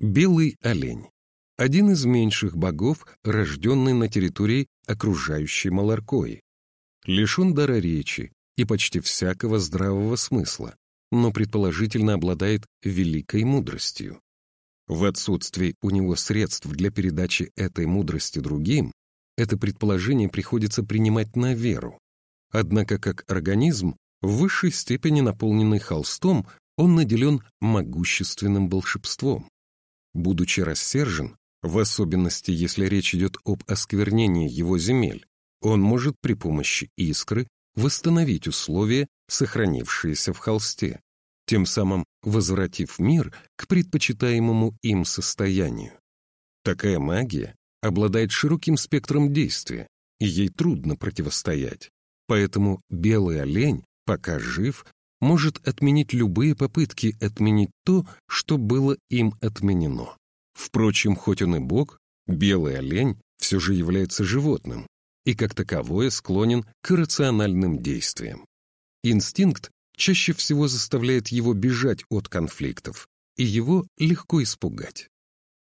Белый олень – один из меньших богов, рожденный на территории окружающей Маларкои. Лишен дара речи и почти всякого здравого смысла, но предположительно обладает великой мудростью. В отсутствии у него средств для передачи этой мудрости другим, это предположение приходится принимать на веру. Однако как организм, в высшей степени наполненный холстом, он наделен могущественным волшебством. Будучи рассержен, в особенности если речь идет об осквернении его земель, он может при помощи искры восстановить условия, сохранившиеся в холсте, тем самым возвратив мир к предпочитаемому им состоянию. Такая магия обладает широким спектром действия, и ей трудно противостоять. Поэтому белый олень, пока жив, может отменить любые попытки отменить то, что было им отменено. Впрочем, хоть он и бог, белый олень все же является животным и как таковое склонен к рациональным действиям. Инстинкт чаще всего заставляет его бежать от конфликтов, и его легко испугать.